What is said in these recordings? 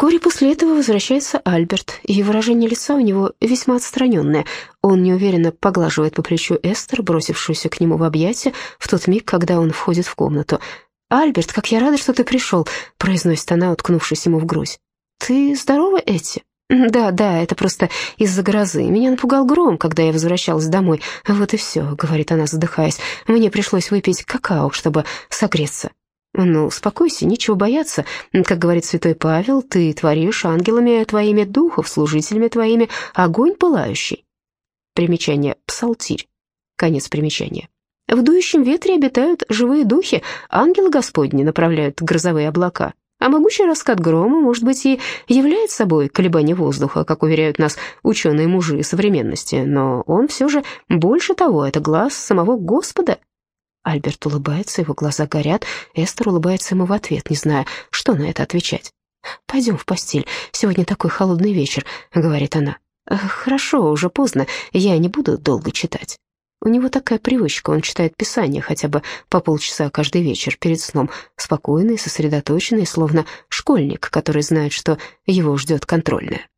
Вскоре после этого возвращается Альберт, и выражение лица у него весьма отстраненное. Он неуверенно поглаживает по плечу Эстер, бросившуюся к нему в объятия, в тот миг, когда он входит в комнату. «Альберт, как я рада, что ты пришел», — произносит она, уткнувшись ему в грудь. «Ты здорова, Эти?» «Да, да, это просто из-за грозы. Меня напугал гром, когда я возвращалась домой. Вот и все», — говорит она, задыхаясь. «Мне пришлось выпить какао, чтобы согреться». «Ну, успокойся, нечего бояться. Как говорит святой Павел, ты творишь ангелами твоими духов, служителями твоими огонь пылающий». Примечание «Псалтирь». Конец примечания. В дующем ветре обитают живые духи, ангелы Господни направляют грозовые облака. А могучий раскат грома, может быть, и является собой колебание воздуха, как уверяют нас ученые-мужи современности, но он все же больше того, это глаз самого Господа. Альберт улыбается, его глаза горят, Эстер улыбается ему в ответ, не зная, что на это отвечать. «Пойдем в постель, сегодня такой холодный вечер», — говорит она. «Хорошо, уже поздно, я не буду долго читать». У него такая привычка, он читает Писание хотя бы по полчаса каждый вечер перед сном, спокойный, сосредоточенный, словно школьник, который знает, что его ждет контрольная.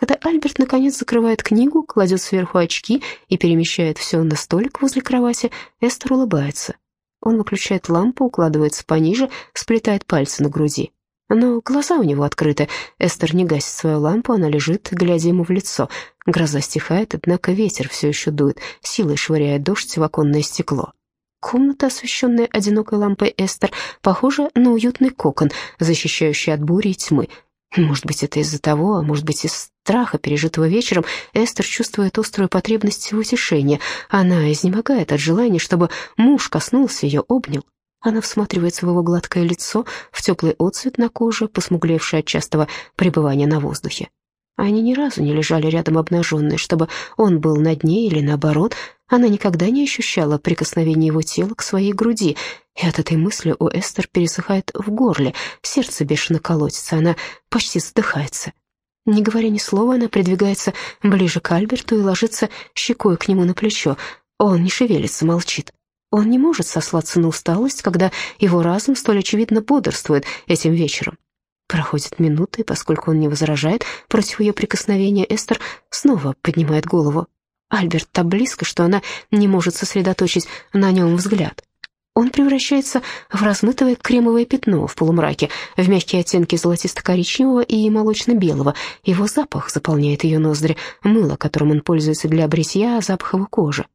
Когда Альберт наконец закрывает книгу, кладет сверху очки и перемещает все на столик возле кровати, Эстер улыбается. Он выключает лампу, укладывается пониже, сплетает пальцы на груди. Но глаза у него открыты. Эстер не гасит свою лампу, она лежит, глядя ему в лицо. Гроза стихает, однако ветер все еще дует, силой швыряет дождь в оконное стекло. Комната, освещенная одинокой лампой Эстер, похожа на уютный кокон, защищающий от бури и тьмы. Может быть, это из-за того, а может быть, из страха, пережитого вечером, Эстер чувствует острую потребность в утешении. Она изнемогает от желания, чтобы муж коснулся ее, обнял. Она всматривается в его гладкое лицо, в теплый отцвет на коже, посмуглевший от частого пребывания на воздухе. Они ни разу не лежали рядом обнаженные, чтобы он был над ней или наоборот. Она никогда не ощущала прикосновения его тела к своей груди, и от этой мысли у Эстер пересыхает в горле, сердце бешено колотится, она почти задыхается. Не говоря ни слова, она придвигается ближе к Альберту и ложится щекой к нему на плечо. Он не шевелится, молчит. Он не может сослаться на усталость, когда его разум столь очевидно бодрствует этим вечером. Проходит минуты, и поскольку он не возражает против ее прикосновения, Эстер снова поднимает голову. Альберт так близко, что она не может сосредоточить на нем взгляд. Он превращается в размытое кремовое пятно в полумраке, в мягкие оттенки золотисто-коричневого и молочно-белого. Его запах заполняет ее ноздри, мыло, которым он пользуется для бритья, запах его кожи.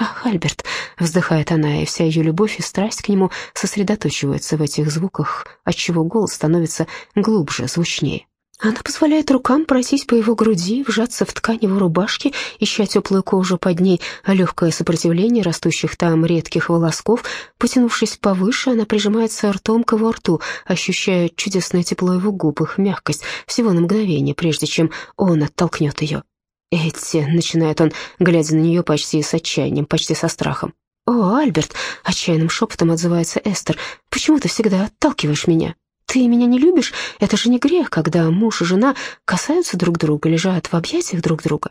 «Ах, Альберт!» — вздыхает она, и вся ее любовь и страсть к нему сосредоточиваются в этих звуках, отчего голос становится глубже, звучнее. Она позволяет рукам пройтись по его груди, вжаться в ткань его рубашки, ища теплую кожу под ней, а легкое сопротивление растущих там редких волосков. Потянувшись повыше, она прижимается ртом к его рту, ощущая чудесное тепло его губ, их мягкость, всего на мгновение, прежде чем он оттолкнет ее. «Эти», — начинает он, глядя на нее почти с отчаянием, почти со страхом. «О, Альберт», — отчаянным шепотом отзывается Эстер, «почему ты всегда отталкиваешь меня? Ты меня не любишь? Это же не грех, когда муж и жена касаются друг друга, лежат в объятиях друг друга».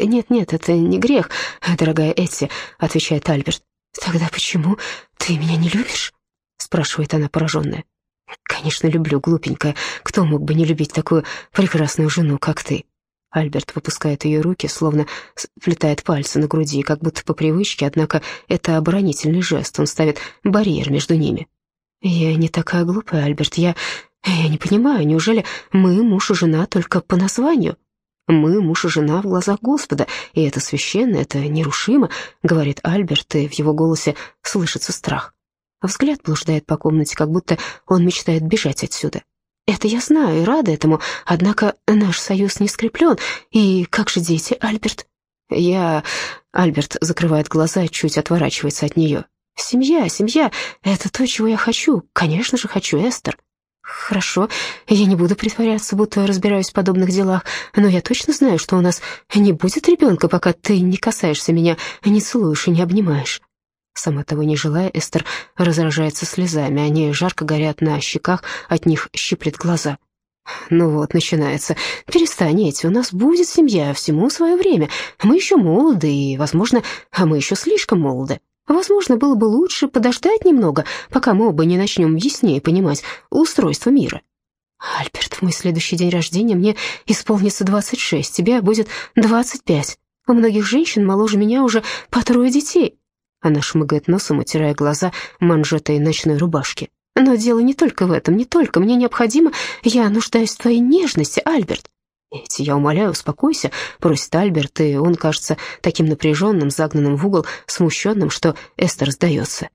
«Нет-нет, это не грех, дорогая Эти», — отвечает Альберт. «Тогда почему ты меня не любишь?» — спрашивает она пораженная. «Конечно, люблю, глупенькая. Кто мог бы не любить такую прекрасную жену, как ты?» Альберт выпускает ее руки, словно сплетает пальцы на груди, как будто по привычке, однако это оборонительный жест, он ставит барьер между ними. «Я не такая глупая, Альберт, я... я не понимаю, неужели мы муж и жена только по названию?» «Мы муж и жена в глазах Господа, и это священно, это нерушимо», — говорит Альберт, и в его голосе слышится страх. Взгляд блуждает по комнате, как будто он мечтает бежать отсюда. Это я знаю и рада этому, однако наш союз не скреплен. И как же дети, Альберт? Я... Альберт закрывает глаза и чуть отворачивается от нее. Семья, семья, это то, чего я хочу. Конечно же, хочу, Эстер. Хорошо, я не буду притворяться, будто разбираюсь в подобных делах, но я точно знаю, что у нас не будет ребенка, пока ты не касаешься меня, не целуешь и не обнимаешь. Сама того не желая, Эстер разражается слезами, они жарко горят на щеках, от них щиплет глаза. «Ну вот, начинается. Перестанете, у нас будет семья, всему свое время. Мы еще молоды, и, возможно, а мы еще слишком молоды. Возможно, было бы лучше подождать немного, пока мы оба не начнем яснее понимать устройство мира». «Альберт, в мой следующий день рождения мне исполнится 26, тебе будет 25. У многих женщин моложе меня уже по трое детей». Она шмыгает носом, утирая глаза манжетой ночной рубашки. «Но дело не только в этом, не только. Мне необходимо... Я нуждаюсь в твоей нежности, Альберт». «Эти, я умоляю, успокойся», — просит Альберт, и он кажется таким напряженным, загнанным в угол, смущенным, что Эстер сдается.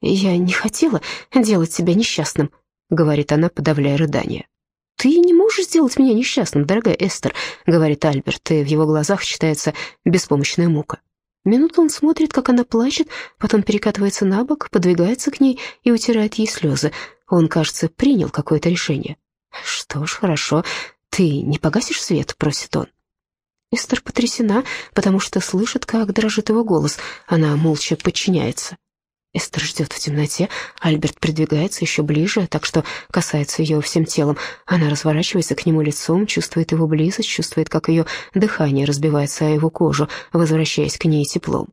«Я не хотела делать тебя несчастным», — говорит она, подавляя рыдание. «Ты не можешь сделать меня несчастным, дорогая Эстер», — говорит Альберт, и в его глазах читается беспомощная мука. Минуту он смотрит, как она плачет, потом перекатывается на бок, подвигается к ней и утирает ей слезы. Он, кажется, принял какое-то решение. «Что ж, хорошо. Ты не погасишь свет?» — просит он. Эстер потрясена, потому что слышит, как дрожит его голос. Она молча подчиняется. Эстер ждет в темноте. Альберт придвигается еще ближе, так что касается ее всем телом. Она разворачивается к нему лицом, чувствует его близость, чувствует, как ее дыхание разбивается о его кожу, возвращаясь к ней теплом.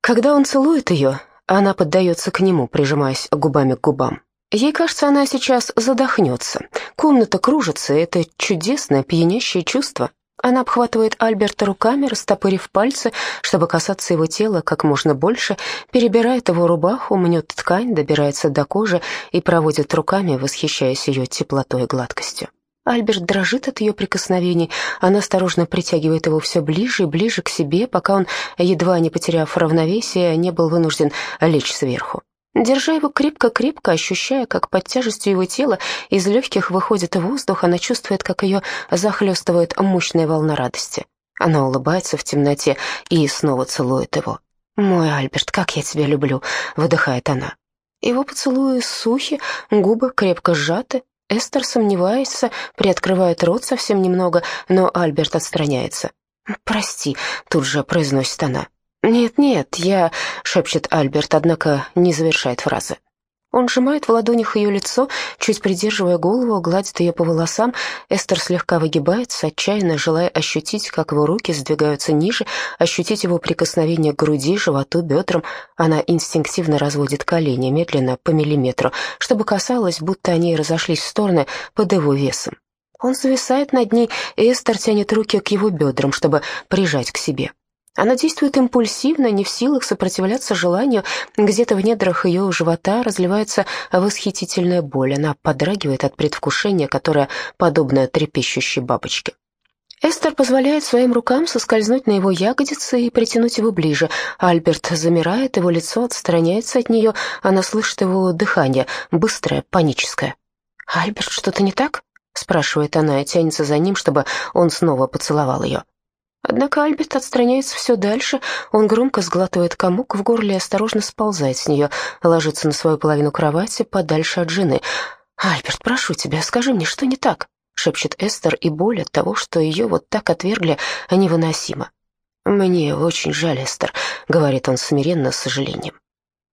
Когда он целует ее, она поддается к нему, прижимаясь губами к губам. Ей кажется, она сейчас задохнется. Комната кружится, и это чудесное, пьянящее чувство. Она обхватывает Альберта руками, растопырив пальцы, чтобы касаться его тела как можно больше, перебирает его рубаху, мнет ткань, добирается до кожи и проводит руками, восхищаясь ее теплотой и гладкостью. Альберт дрожит от ее прикосновений, она осторожно притягивает его все ближе и ближе к себе, пока он, едва не потеряв равновесие, не был вынужден лечь сверху. Держа его крепко-крепко, ощущая, как под тяжестью его тела из легких выходит воздух, она чувствует, как ее захлестывает мощная волна радости. Она улыбается в темноте и снова целует его. «Мой Альберт, как я тебя люблю!» — выдыхает она. Его поцелуи сухи, губы крепко сжаты. Эстер сомневается, приоткрывает рот совсем немного, но Альберт отстраняется. «Прости», — тут же произносит она. «Нет-нет, я...» — шепчет Альберт, однако не завершает фразы. Он сжимает в ладонях ее лицо, чуть придерживая голову, гладит ее по волосам. Эстер слегка выгибается, отчаянно желая ощутить, как его руки сдвигаются ниже, ощутить его прикосновение к груди, животу, бедрам. Она инстинктивно разводит колени медленно, по миллиметру, чтобы касалось, будто они разошлись в стороны под его весом. Он зависает над ней, и Эстер тянет руки к его бедрам, чтобы прижать к себе. Она действует импульсивно, не в силах сопротивляться желанию. Где-то в недрах ее живота разливается восхитительная боль. Она подрагивает от предвкушения, которое подобно трепещущей бабочке. Эстер позволяет своим рукам соскользнуть на его ягодицы и притянуть его ближе. Альберт замирает, его лицо отстраняется от нее. Она слышит его дыхание, быстрое, паническое. «Альберт, что-то не так?» — спрашивает она и тянется за ним, чтобы он снова поцеловал ее. Однако Альберт отстраняется все дальше, он громко сглатывает комок в горле и осторожно сползает с нее, ложится на свою половину кровати подальше от жены. «Альберт, прошу тебя, скажи мне, что не так?» — шепчет Эстер, и боль от того, что ее вот так отвергли, невыносима. «Мне очень жаль, Эстер», — говорит он смиренно, с сожалением.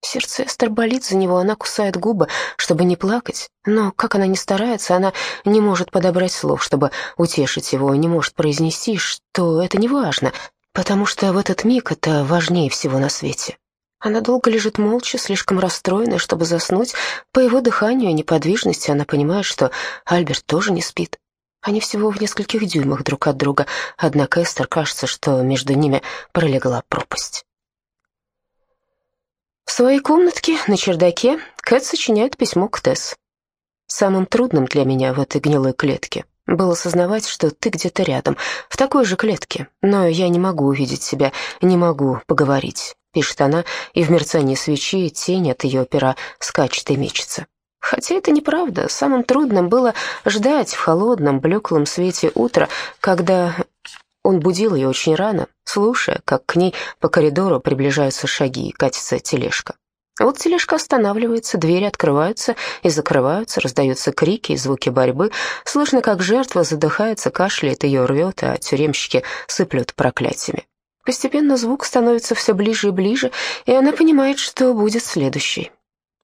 Сердце Эстер болит за него, она кусает губы, чтобы не плакать. Но как она ни старается, она не может подобрать слов, чтобы утешить его, не может произнести, что это не важно, потому что в этот миг это важнее всего на свете. Она долго лежит молча, слишком расстроенная, чтобы заснуть. По его дыханию и неподвижности она понимает, что Альберт тоже не спит. Они всего в нескольких дюймах друг от друга, однако Эстер кажется, что между ними пролегла пропасть. Своей комнатке на чердаке Кэт сочиняет письмо к Тесс. «Самым трудным для меня в этой гнилой клетке было осознавать, что ты где-то рядом, в такой же клетке, но я не могу увидеть себя, не могу поговорить», — пишет она, и в мерцании свечи тень от ее пера скачет и мечется. Хотя это неправда, самым трудным было ждать в холодном, блеклом свете утра, когда он будил ее очень рано, слушая, как к ней по коридору приближаются шаги и катится тележка. Вот тележка останавливается, двери открываются и закрываются, раздаются крики и звуки борьбы. Слышно, как жертва задыхается, кашляет, ее рвет, а тюремщики сыплют проклятиями. Постепенно звук становится все ближе и ближе, и она понимает, что будет следующий.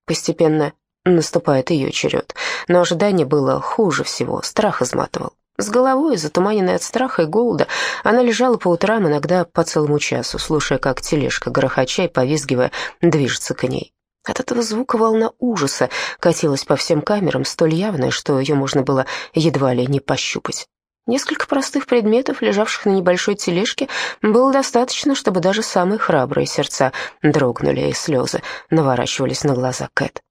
Постепенно наступает ее черед, но ожидание было хуже всего, страх изматывал. С головой, затуманенной от страха и голода, она лежала по утрам иногда по целому часу, слушая, как тележка, грохоча и повизгивая, движется к ней. От этого звука волна ужаса катилась по всем камерам, столь явная, что ее можно было едва ли не пощупать. Несколько простых предметов, лежавших на небольшой тележке, было достаточно, чтобы даже самые храбрые сердца дрогнули, и слезы наворачивались на глаза Кэт.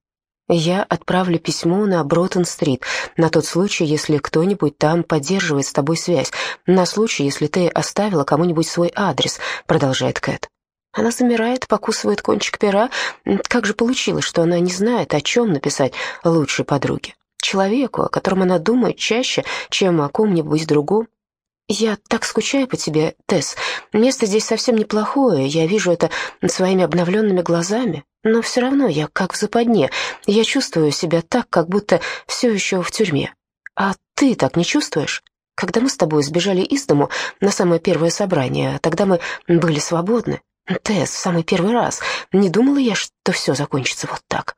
«Я отправлю письмо на Бротон-стрит, на тот случай, если кто-нибудь там поддерживает с тобой связь, на случай, если ты оставила кому-нибудь свой адрес», — продолжает Кэт. Она замирает, покусывает кончик пера. Как же получилось, что она не знает, о чем написать лучшей подруге? Человеку, о котором она думает чаще, чем о ком-нибудь другом. «Я так скучаю по тебе, Тесс. Место здесь совсем неплохое, я вижу это своими обновленными глазами, но все равно я как в западне. Я чувствую себя так, как будто все еще в тюрьме. А ты так не чувствуешь?» Когда мы с тобой сбежали из дому на самое первое собрание, тогда мы были свободны. Тесс, в самый первый раз. Не думала я, что все закончится вот так.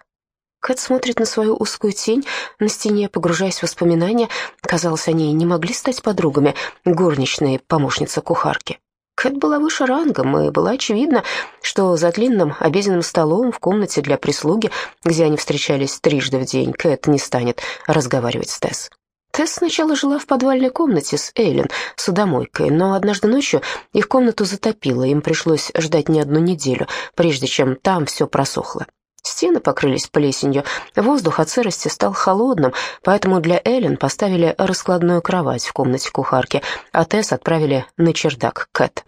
Кэт смотрит на свою узкую тень на стене, погружаясь в воспоминания. Казалось, они не могли стать подругами, горничные, помощница кухарки. Кэт была выше рангом, и было очевидно, что за длинным обеденным столом в комнате для прислуги, где они встречались трижды в день, Кэт не станет разговаривать с Тесс. Тесс сначала жила в подвальной комнате с Эйлен, судомойкой, но однажды ночью их комнату затопило, им пришлось ждать не одну неделю, прежде чем там все просохло. Стены покрылись плесенью, воздух от сырости стал холодным, поэтому для Эллен поставили раскладную кровать в комнате кухарки, а Тесс отправили на чердак Кэт.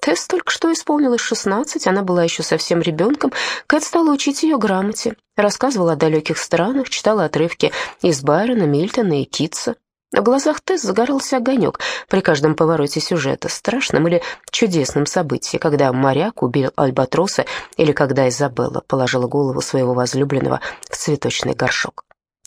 Тесс только что исполнилось шестнадцать, она была еще совсем ребенком. Кэт стала учить ее грамоте, рассказывала о далеких странах, читала отрывки из Байрона, Мильтона и Китса. В глазах Тесс загорался огонек при каждом повороте сюжета, страшном или чудесном событии, когда моряк убил альбатроса или когда Изабелла положила голову своего возлюбленного в цветочный горшок.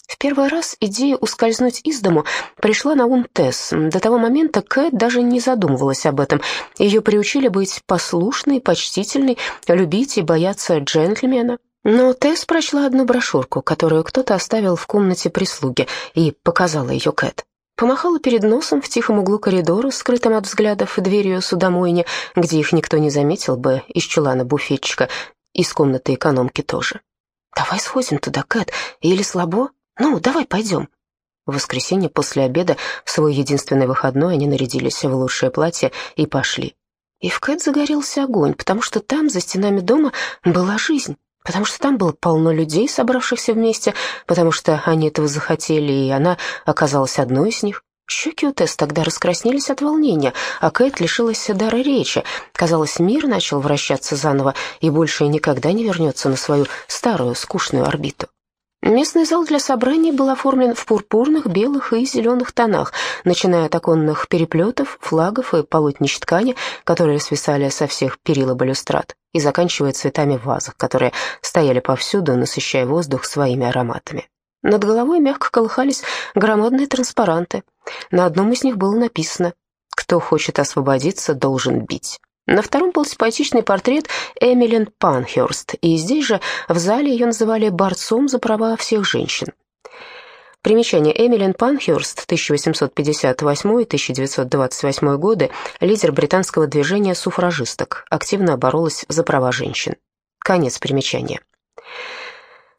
В первый раз идея ускользнуть из дому пришла на ум Тесс. До того момента Кэт даже не задумывалась об этом. Ее приучили быть послушной, почтительной, любить и бояться джентльмена. Но Тесс прочла одну брошюрку, которую кто-то оставил в комнате прислуги, и показала ее Кэт. Помахала перед носом в тихом углу коридора, скрытым от взглядов дверью судомойни, где их никто не заметил бы, из чулана буфетчика, из комнаты экономки тоже. «Давай сходим туда, Кэт, или слабо? Ну, давай пойдем». В воскресенье после обеда, в свой единственный выходной, они нарядились в лучшее платье и пошли. И в Кэт загорелся огонь, потому что там, за стенами дома, была жизнь потому что там было полно людей, собравшихся вместе, потому что они этого захотели, и она оказалась одной из них. Щеки у Тесс тогда раскраснелись от волнения, а Кэт лишилась дара речи. Казалось, мир начал вращаться заново и больше никогда не вернется на свою старую скучную орбиту. Местный зал для собраний был оформлен в пурпурных, белых и зеленых тонах, начиная от оконных переплетов, флагов и полотнищ ткани, которые свисали со всех перил и балюстрад, и заканчивая цветами в вазах, которые стояли повсюду, насыщая воздух своими ароматами. Над головой мягко колыхались громадные транспаранты. На одном из них было написано «Кто хочет освободиться, должен бить». На втором был симпатичный портрет Эмилин Панхерст, и здесь же в зале ее называли борцом за права всех женщин. Примечание. Эмилин Панхерст, 1858-1928 годы, лидер британского движения суфражисток, активно боролась за права женщин. Конец примечания.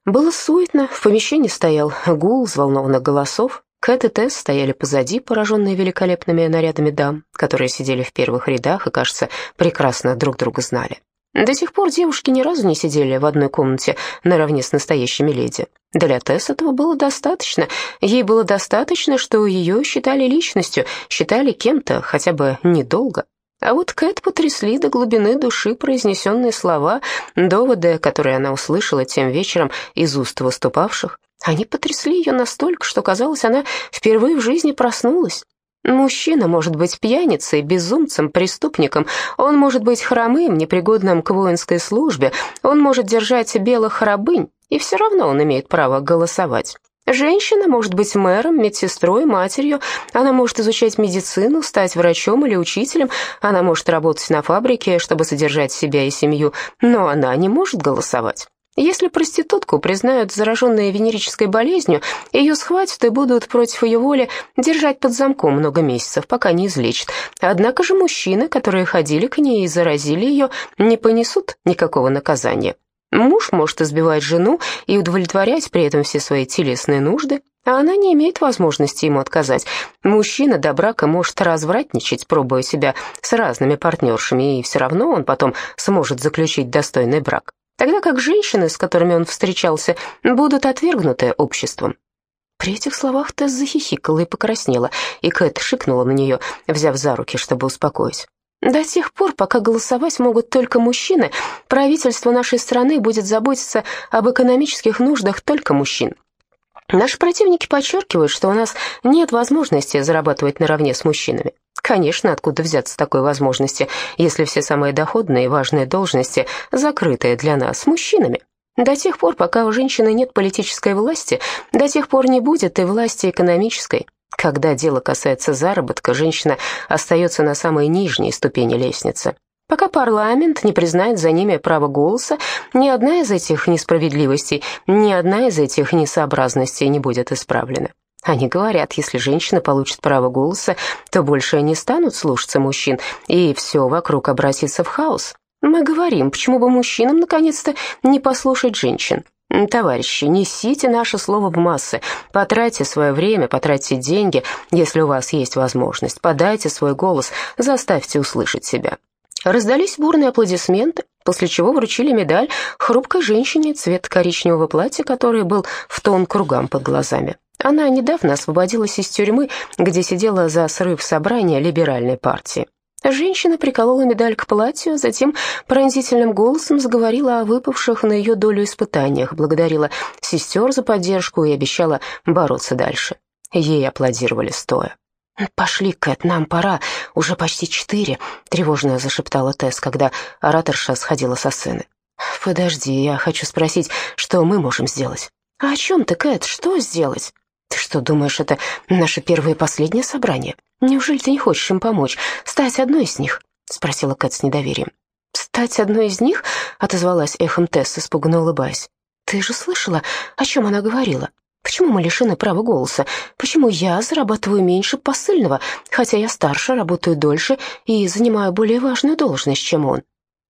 Было суетно, в помещении стоял гул взволнованных голосов, Кэт и Тесс стояли позади, пораженные великолепными нарядами дам, которые сидели в первых рядах и, кажется, прекрасно друг друга знали. До сих пор девушки ни разу не сидели в одной комнате наравне с настоящими леди. Для Тесс этого было достаточно. Ей было достаточно, что ее считали личностью, считали кем-то хотя бы недолго. А вот Кэт потрясли до глубины души произнесенные слова, доводы, которые она услышала тем вечером из уст выступавших. Они потрясли ее настолько, что, казалось, она впервые в жизни проснулась. Мужчина может быть пьяницей, безумцем, преступником, он может быть хромым, непригодным к воинской службе, он может держать белых рабынь, и все равно он имеет право голосовать. Женщина может быть мэром, медсестрой, матерью, она может изучать медицину, стать врачом или учителем, она может работать на фабрике, чтобы содержать себя и семью, но она не может голосовать. Если проститутку признают зараженной венерической болезнью, ее схватят и будут против ее воли держать под замком много месяцев, пока не излечат. Однако же мужчины, которые ходили к ней и заразили ее, не понесут никакого наказания. Муж может избивать жену и удовлетворять при этом все свои телесные нужды, а она не имеет возможности ему отказать. Мужчина до брака может развратничать, пробуя себя с разными партнершами, и все равно он потом сможет заключить достойный брак. Тогда как женщины, с которыми он встречался, будут отвергнуты обществом. При этих словах Тесс захихикала и покраснела, и Кэт шикнула на нее, взяв за руки, чтобы успокоить. До тех пор, пока голосовать могут только мужчины, правительство нашей страны будет заботиться об экономических нуждах только мужчин. Наши противники подчеркивают, что у нас нет возможности зарабатывать наравне с мужчинами. Конечно, откуда взяться такой возможности, если все самые доходные и важные должности закрытые для нас мужчинами? До тех пор, пока у женщины нет политической власти, до тех пор не будет и власти экономической. Когда дело касается заработка, женщина остается на самой нижней ступени лестницы. Пока парламент не признает за ними право голоса, ни одна из этих несправедливостей, ни одна из этих несообразностей не будет исправлена. Они говорят, если женщина получит право голоса, то больше не станут слушаться мужчин, и все вокруг обратится в хаос. Мы говорим, почему бы мужчинам наконец-то не послушать женщин. Товарищи, несите наше слово в массы, потратьте свое время, потратьте деньги, если у вас есть возможность, подайте свой голос, заставьте услышать себя. Раздались бурные аплодисменты, после чего вручили медаль хрупкой женщине цвет коричневого платья, который был в тон кругам под глазами. Она недавно освободилась из тюрьмы, где сидела за срыв собрания либеральной партии. Женщина приколола медаль к платью, затем пронзительным голосом заговорила о выпавших на ее долю испытаниях, благодарила сестер за поддержку и обещала бороться дальше. Ей аплодировали стоя. «Пошли, Кэт, нам пора, уже почти четыре», — тревожно зашептала Тесс, когда ораторша сходила со сцены. «Подожди, я хочу спросить, что мы можем сделать?» «А о чем ты, Кэт, что сделать?» «Ты что, думаешь, это наше первое и последнее собрание? Неужели ты не хочешь им помочь, стать одной из них?» — спросила Кэт с недоверием. «Стать одной из них?» — отозвалась эхом Тесс, испуганно улыбаясь. «Ты же слышала, о чем она говорила? Почему мы лишены права голоса? Почему я зарабатываю меньше посыльного, хотя я старше, работаю дольше и занимаю более важную должность, чем он?»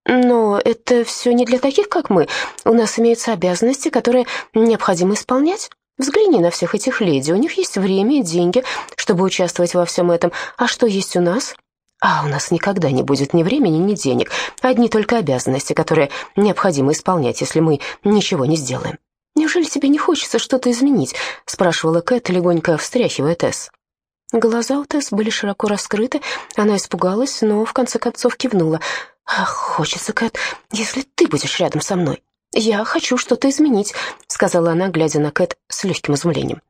«Но это все не для таких, как мы. У нас имеются обязанности, которые необходимо исполнять». Взгляни на всех этих леди, у них есть время и деньги, чтобы участвовать во всем этом. А что есть у нас? А у нас никогда не будет ни времени, ни денег. Одни только обязанности, которые необходимо исполнять, если мы ничего не сделаем. «Неужели тебе не хочется что-то изменить?» — спрашивала Кэт, легонько встряхивая Тесс. Глаза у Тесс были широко раскрыты, она испугалась, но в конце концов кивнула. «Ах, хочется, Кэт, если ты будешь рядом со мной». «Я хочу что-то изменить», — сказала она, глядя на Кэт с легким изумлением.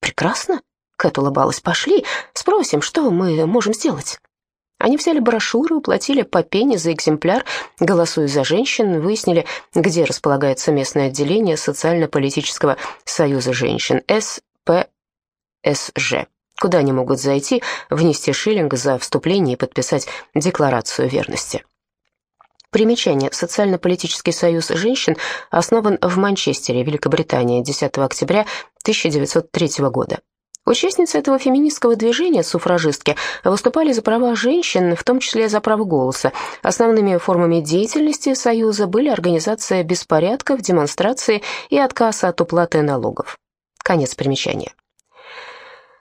«Прекрасно», — Кэт улыбалась. «Пошли, спросим, что мы можем сделать». Они взяли брошюры, уплатили по пене за экземпляр, голосуя за женщин, выяснили, где располагается местное отделение Социально-политического союза женщин, СПСЖ, куда они могут зайти, внести шиллинг за вступление и подписать декларацию верности. Примечание. Социально-политический союз женщин основан в Манчестере, Великобритания, 10 октября 1903 года. Участницы этого феминистского движения, суфражистки, выступали за права женщин, в том числе за право голоса. Основными формами деятельности Союза были организация беспорядков, демонстрации и отказ от уплаты налогов. Конец примечания.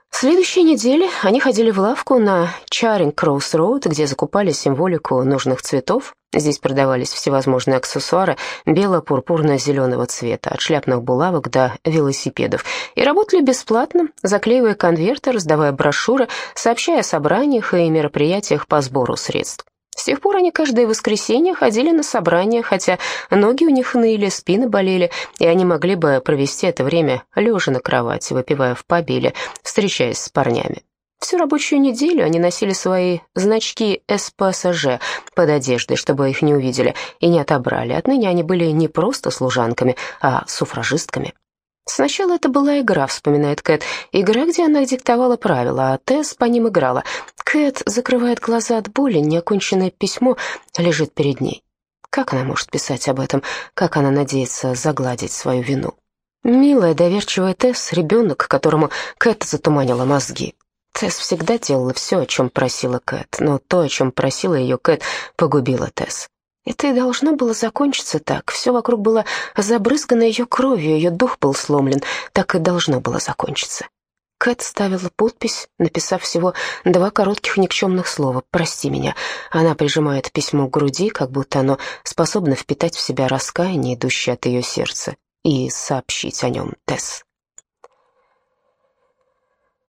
В следующей неделе они ходили в лавку на Чаринг Кроус Роуд, где закупали символику нужных цветов. Здесь продавались всевозможные аксессуары бело-пурпурно-зеленого цвета, от шляпных булавок до велосипедов, и работали бесплатно, заклеивая конверты, раздавая брошюры, сообщая о собраниях и мероприятиях по сбору средств. С тех пор они каждое воскресенье ходили на собрания, хотя ноги у них ныли, спины болели, и они могли бы провести это время лежа на кровати, выпивая в пабе или встречаясь с парнями. Всю рабочую неделю они носили свои значки СПСЖ под одеждой, чтобы их не увидели и не отобрали. Отныне они были не просто служанками, а суфражистками. Сначала это была игра, вспоминает Кэт. Игра, где она диктовала правила, а Тесс по ним играла. Кэт закрывает глаза от боли, неоконченное письмо лежит перед ней. Как она может писать об этом? Как она надеется загладить свою вину? Милая, доверчивая Тесс, ребенок, которому Кэт затуманила мозги. Тесс всегда делала все, о чем просила Кэт, но то, о чем просила ее Кэт, погубило Тесс. Это и должно было закончиться так. Все вокруг было забрызгано ее кровью, ее дух был сломлен. Так и должно было закончиться. Кэт ставила подпись, написав всего два коротких никчемных слова «Прости меня». Она прижимает письмо к груди, как будто оно способно впитать в себя раскаяние, идущее от ее сердца, и сообщить о нем Тесс.